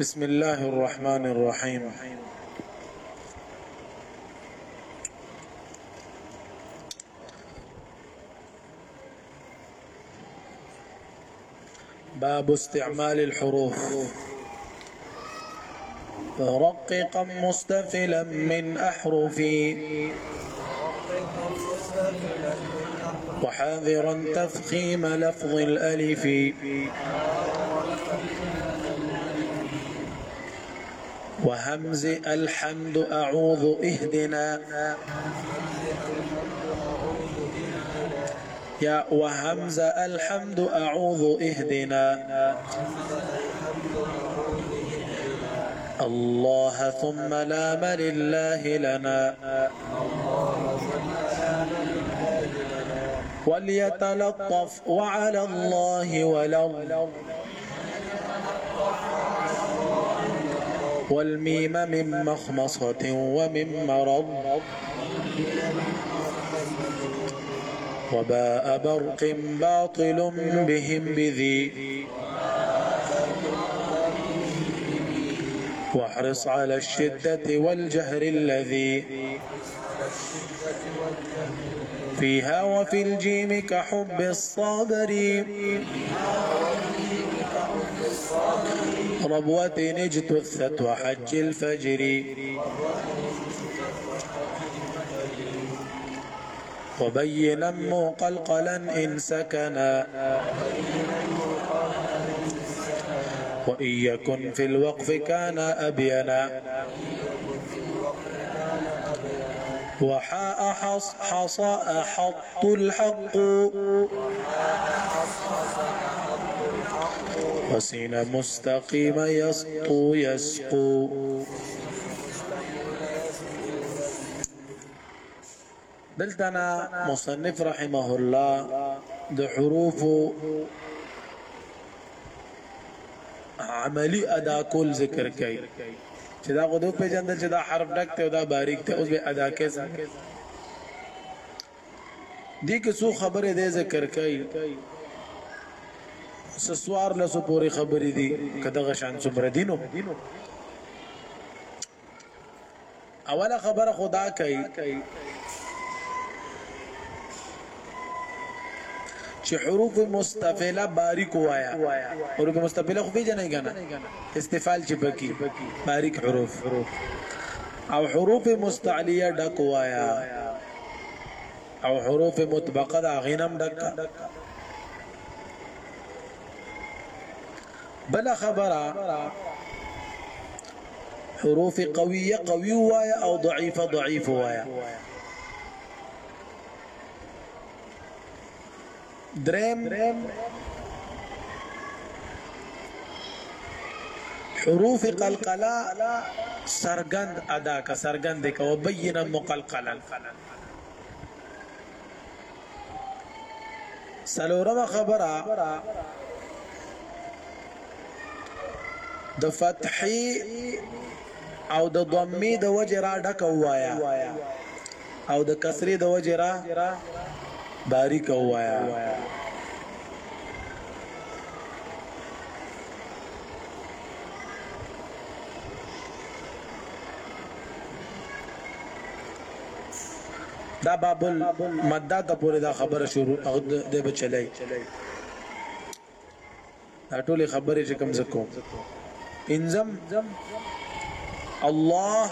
بسم الله الرحمن الرحيم باب استعمال الحروف رققا مستفلا من أحرفي وحاذرا تفخيم لفظ الألف وهمز الحمد أعوذ اهدنا يا وهمز الحمد أعوذ اهدنا الله ثم لام الله لنا وليتلطف وعلى الله ولو والميم من مخمصة ومن مرض وباء برق باطل بهم بذي واحرص على الشدة والجهر الذي فيها وفي الجيم كحب الصابرين ربوة اجتثت وحج الفجر وبينا مقلقلا إن سكنا وإن يكن في الوقف كان أبينا وحاء حص حط الحق حسين مستقيم يسطو يسقو دلته نه مصنف رحمه الله د حروف عملی ادا کول ذکر کوي چې دا غوډو په جندل چې دا حرف ډک ته دا باریک ته اوس به ادا کوي څنګه دې کې څو خبره دې ذکر کوي سسوار لسو پوری خبرې دي کداغه شان څومره دینو اوله خبره خدا کوي چې حروف مستفله باریک وایا حروف مستفله خو پیژنې کنه استفال چې بکی باریک حروف او حروف مستعلیه ډک وایا او حروف مطبقه دا غینم ډک بل خبره حروف قویه قوی وایا او ضعیفه ضعیف وایا درم حروف قلقلا سرګند ادا کا سرګند کو بینا مقلقلا سلورم خبره د فتحي او د ضمي د وجه را ډک وایا او د کسری د وجه را باریک وایا دا باب المدا ته پورې دا خبره شروع د بچلای دا ټولې خبرې چې کوم زکو انزم الله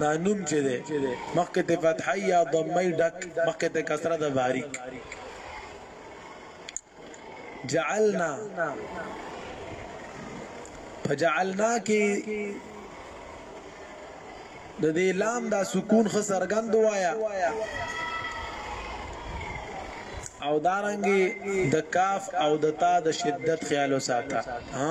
دا نوم چې ده مخکې ته فتحه یا ضمه ډک مخکې ته کسره د باریک جعلنا په جعلنا کې د دې لام دا سکون خ سرګند وایا او دارنګي د دا کاف او د تا د شدت خیال وساته ها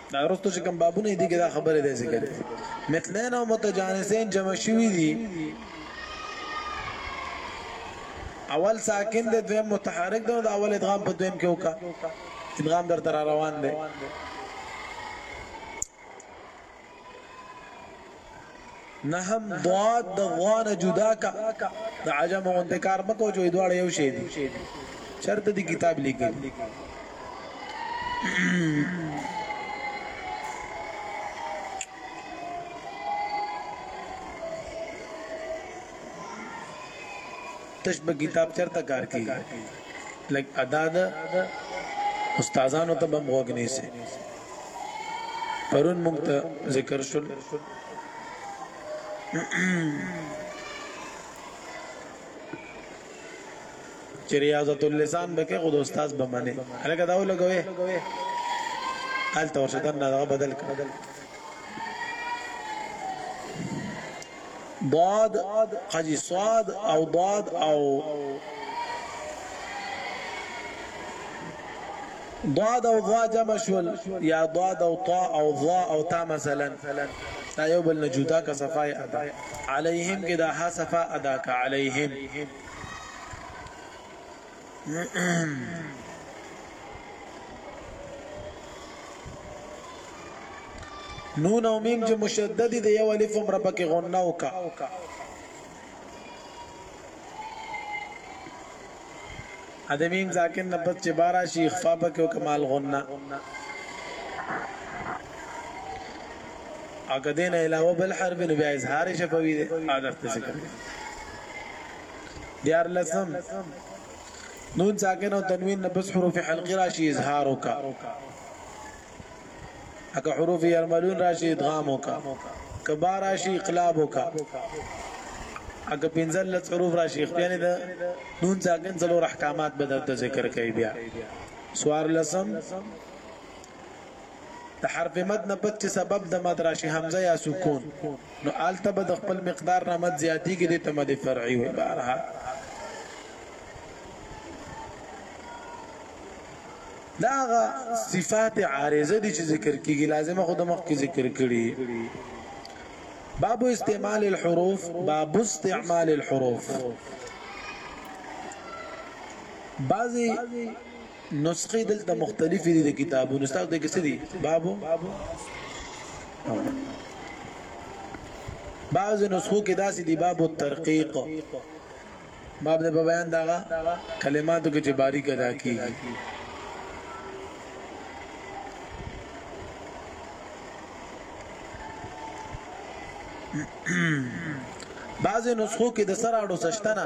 دا وروسته چې کوم بابونه دي کې دا خبره ده ذکر دي مثلین او متجانسین جمع شوي دي اول ساکن دی دویم متحرک دی دا اول ادغام په دویم کې وکا ادغام در تر روان دی نهم ضاد د غوا نه جدا کا د عجم غونډه کار مکو جو دواړه یو شی دي چرته دي کتاب لیکل تشبه کتاب چرته کار کوي لګ ادا ده استادانو ته بم غوږ نیسي پرون موږ ته ذکر شول چې ریاضت اللسان به کې خود استاد به منی هغه دا ولګوي حالت ورشدن نه بدل کړ ضاد قضی صاد او ضاد او ضاد او ضا جمع شول یا ضاد او طا او ضا او تا مثلا دا یو بل نه جدا کا صفای ادا علیهم کې دا ها صفا ادا کا علیهم نون او میم چې مشدد دي یو الف هم رب کې غنه وکا ادمیم ذاکر نبت چې بارا شي اخفا پکې او کمال غنه اګه دین علاوه بل حرب نو بیا اظهار شفوی عادت ذکر دیار لسم نون ساکن او تنوین نه بس حروف حلقی راشي اظهار وکا اګه حروف یرملون راشي ادغام وکا کبا راشي اقلاب وکا اګه پنځل لس حروف راشي یعنی دا نون ساکن څلور احکامات به درته ذکر کوي بیا سوار لسم د حرف مد نه پس چې سبب د مد راشي همزه یا سکون نو آلته به د خپل مقدار نه مد زیاتیږي د تمد فرعي وي بهرحال داغه صفات عارضه دي چې ذکر کیږي لازمه خود مخ کې ذکر کړي باب استعمال الحروف باب استعمال الحروف بعضی نسخې دلته مختلفې دي د کتابونو ستاسو د کې څه دي بابو بعض نسخو کې داسې دي باب الترقیق باب د بیان داغه کلماتو کې چې باریک ادا کیږي بعض نسخو کې د سره اړو سشتنه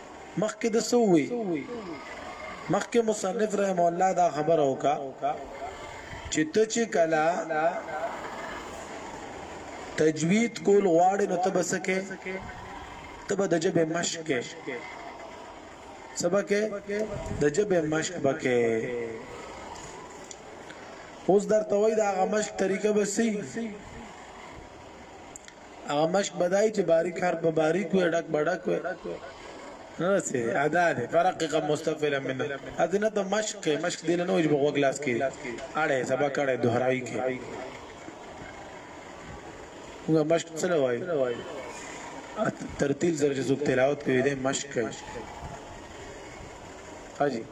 مخکې د څه ووي مخکې مصنف رحم الله دا خبره وکا چې ته چې کلا تجوید کول غواړې نو ته بسکه ته به د جبه مشق سبکه د جبه مشق بکه اوس درته وای دا غمشق طریقه بسې هغه مشک بدای چې باریک هر په باریک وي ډک بډک وي نه سي ادا دي فرقق مستفلا من اذن ته مشک مشک دین نه وجب غو ګلاس کې اړه سبا کړه دوهراوي کې هغه مشک څه وایي ترتیل سره چې څوک تلاوت کوي د مشق کوي حاجی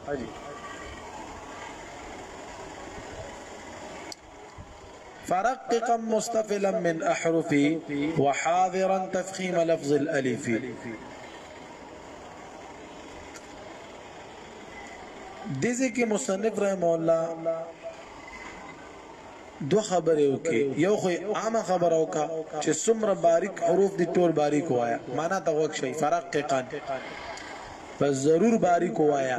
فرققا مستفلا من احرفي وحاذرا تفخيم لفظ الالف دزه کې مصنف رحم الله دو خبره وکي یو خو عام خبره وکا چې څومره باریک حروف دي ټول باریک وایا معنا ته وک شي فرققا پس ضرور باریک وایا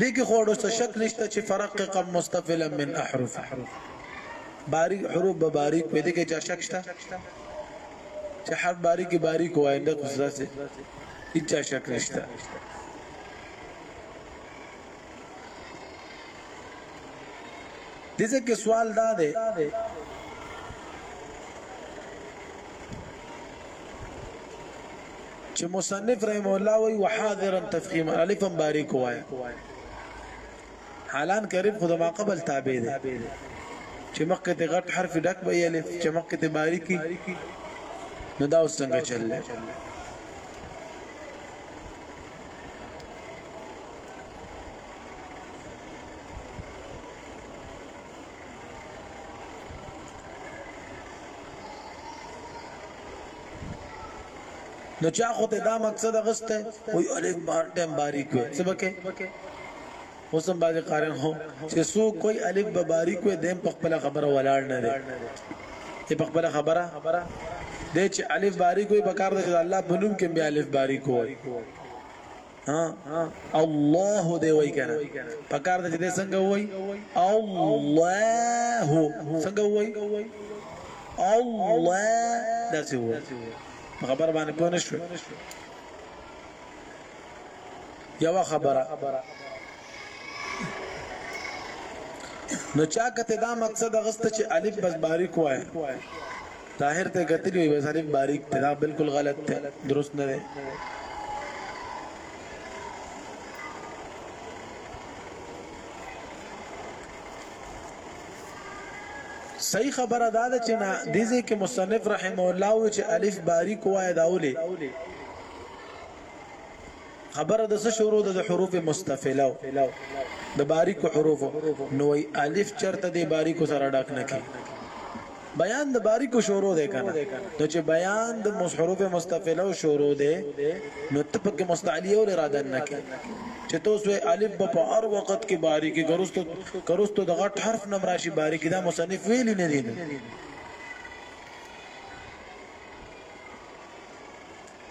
دې کې خو څه شک نشته چې فرقق مستفلا من احرف باریک حروف به باریک وي دې کې چا شک شته چې حرف باریک باریک وای د قصدا سي هیڅ شک نشته دغه کې سوال دا دی چې مصنف رحم الله وی وحاضرا تفخیم الف هم باریک وای حالان قریب خود ما قبل تابع دی چې مخکې ته غټ حرف ډک به الف چې مخکې ته باریکی نو دا اوس څنګه چل نو چا خو ته دا مقصد غسته وي الګ بار ټیم باریک وي سبکه اوسم باندې قارن هو چې سو کوئی الګ به باریک وي دیم په خپل خبره ولاړ نه دی ای په خپل خبره د چې الف باریک وي په کار د الله په نوم کې بیا الف باریک وي الله دی وای کنه پکار د دې څنګه وای الله څنګه وای الله داسې وای خبر باندې پوه نشو یو خبره نو چا کته دا مقصد غسته چې الف بس باریک وای طاهر ته کتلی وي وسالم باریک ته دا بالکل غلط ته درست نه دی صحیح خبره دا ده چې نه د دې کې مصنف رحم الله و چې الف باریک وای داولې خبره د څه شروع ده د حروف مستفله د باریکو حروف نو ای الف چرته د باریکو سره ډاک نه کی بیان د باریکو شروع ده کنه نو چې بیان د حروف مستفله شروع ده نو تپک مستعلیه ول اراده نه کی چې تاسو الف په هر وخت کې باریکي ګرستو ګرستو د غټ حرف نم راشي باریکي دا مصنف ویلی نه دی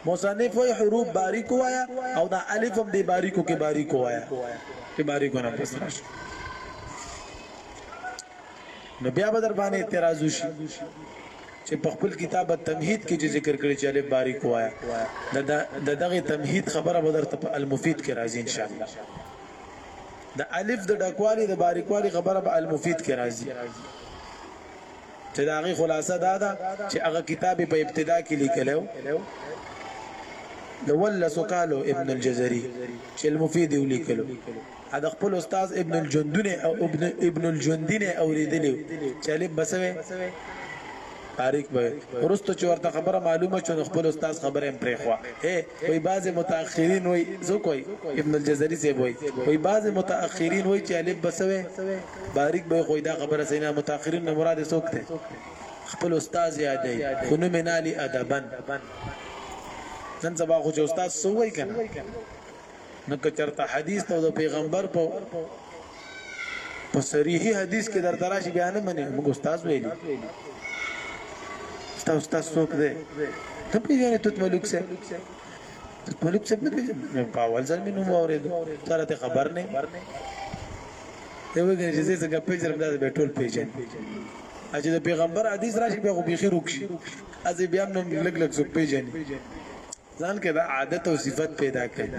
مصنف وای حروف باریک وایا او دا الف هم دی باریکو کې باریک وایا چې باریکو نه پس راشي نو بیا به در باندې اعتراض وشي چې په خپل کتاب تمهید کې چې ذکر کړی چې الف باریک وایا د دغه تمهید خبره به درته په المفید کې راځي ان شاء الله د الف د ډکوالي د باریکوالي خبره به المفید کې راځي چې د هغې خلاصه دا ده چې هغه کتاب په ابتدا کې لیکلی و د ولسو کالو ابن الجزري چې المفید یې ولیکلو د خپل استاد ابن الجندونه او ابن ابن الجندینه اوریدلی چې الف بسوي تاریخ به ورستو چې ورته خبره معلومه شو نو خپل استاد خبره هم پرې خو هي وای بعض متأخرین وای زو کوي ابن الجزري سی وای وای بعض متأخرین وای چې الف بسوي باریک به خو دا خبره سینا متأخرین نه مراد څوک دی خپل استاد یادې خو نو منالی ادبن نن سبا خو چې استاد سو وای کنه نو که چرته حدیث ته د پیغمبر په په صریح حدیث کې در تراش بیان منه موږ استاد ویلی استاد استاد څوک دی ته پیژنې توت ملک سه توت ملک سه نه پیژنې په اول ځل مې نوم اوریدو ترته خبر نه ته وګورې چې څنګه پیژنم دا به ټول پیژن اجه د پیغمبر حدیث راشي به بيخي روکشي از بیا نو لګ لګ څوک پیژن ځان کې به عادت او صفت پیدا کړي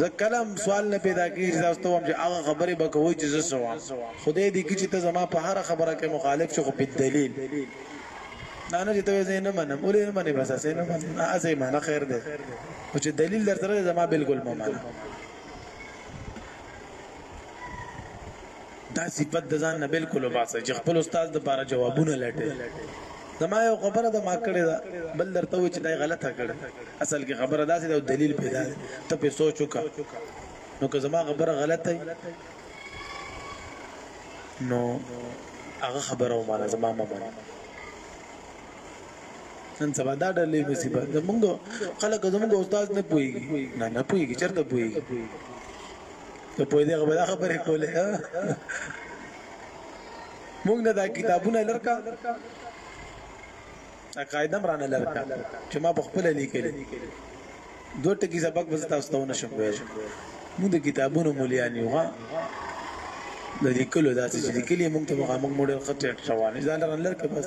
زه کلم سوال نه پیدا کیږي تاسو ته هم چې هغه خبره به کوي چې زه سوا خدای دې کی چې ته زما په هر خبره کې مخالف شې خو په دلیل نه نه چې ته زه نه منم ولې نه منې بس اسې نه منم اسې ما نه خیر دې او چې دلیل درته زما بالکل ما منم دا صفت د ځان نه بالکل وباسه چې خپل استاد د بار جوابونه لټه زما یو خبره د ما کړې ده بل درته و چې دا غلطه کړې اصل کې خبره داسې د دلیل پیدا ته په سوچ وکړه نو که زما خبره غلطه نو هغه خبره و ما زما ما باندې نن سبا دا ډلې مصیبت د موږ خلک زموږ استاد نه پويږي نه نه پويږي چرته پويږي ته پوي دې خبره خبره کوله موږ نه دا کتابونه لرکا قاعده مرانه لرکا چې ما په خپل لیکل دوه ټکی سبق به تاسو ته ونشم ویل موږ د کتابونو مليان یو ها د لیکلو داسې چې لیکلي موږ ته مخامخ موډل خطر روان دي دا لرن لرکه بس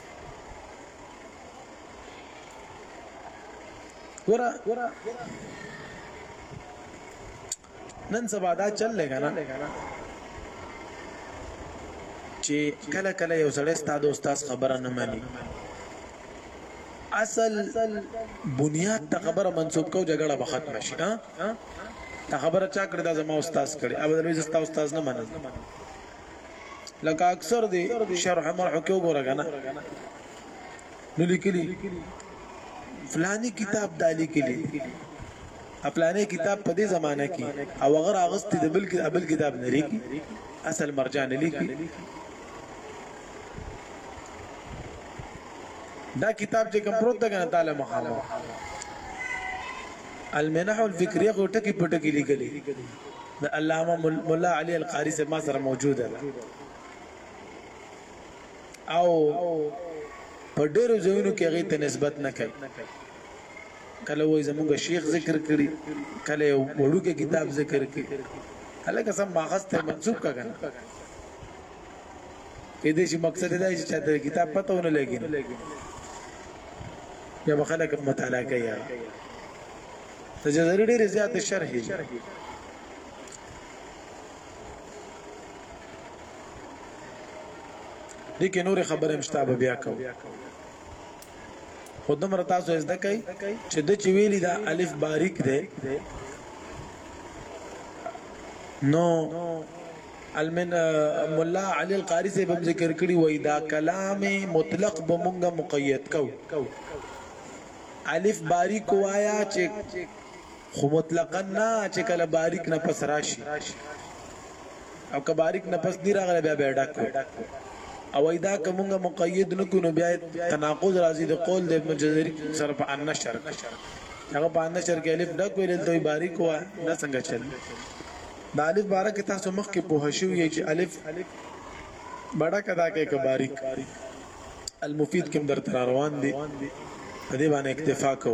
ګوره نن سبا دا چل لګا نه چې کله کله یو سړی ستاسو استاد خبره نه مانی اصل بنیاد ته خبره منسوب کو جګړه به ختم شي ها ته خبره چا کړی دا زما استاد کړی او دا لوی زستا استاد نه منل لکه اکثر دی شرح مرح کې وګوره کنه نو لیکلی فلانی کتاب دا لیکلی خپلانه کتاب په دې زمانہ کې او غیر اغست د بل بل کتاب نه لیکي اصل مرجع نه لیکي دا کتاب چې کوم پروت ده تعالی مخامه المنح الفکریه غټه کې پټه کې لیکلي د علامه مولا علي القاری صاحب ما سره موجود ده او په ډېرو ځایونو کې هغه ته نسبت نه کوي کله وای زمونږ شیخ ذکر کړي کله وړوکه کتاب ذکر کړي هلکه سم ماخذ ته منسوب کړه کې دې چې مقصد دا چې چاته کتاب پته ونه لګي یا خلک مطالعه کوي د جزري ډېرې زیاتې شرحې دي کې نور خبرې مشتاب بیا کوم خودم را تاسو زده کوي چې د چې ویلي دا الف باریک دی نو المن مولا علی القاری سے بم ذکر کړي وای دا کلام مطلق بمونګه مقید کو الف باریک ووایا چې خو مطلقا نه چې کله باریک نه پس راشي او که باریک نه پس دی راغله بیا بیا ډک او ایدا کومه مقید نکو نو بیا تناقض راځي د قول د ابن جزري سره په ان نشر هغه په ان نشر کې الف ډک ویل دوی باریک وا نه څنګه چل د الف باره کې تاسو مخ کې په هشو یی چې الف بڑا کدا کې کباریک المفید کوم در تر روان دي په دې باندې اکتفا کو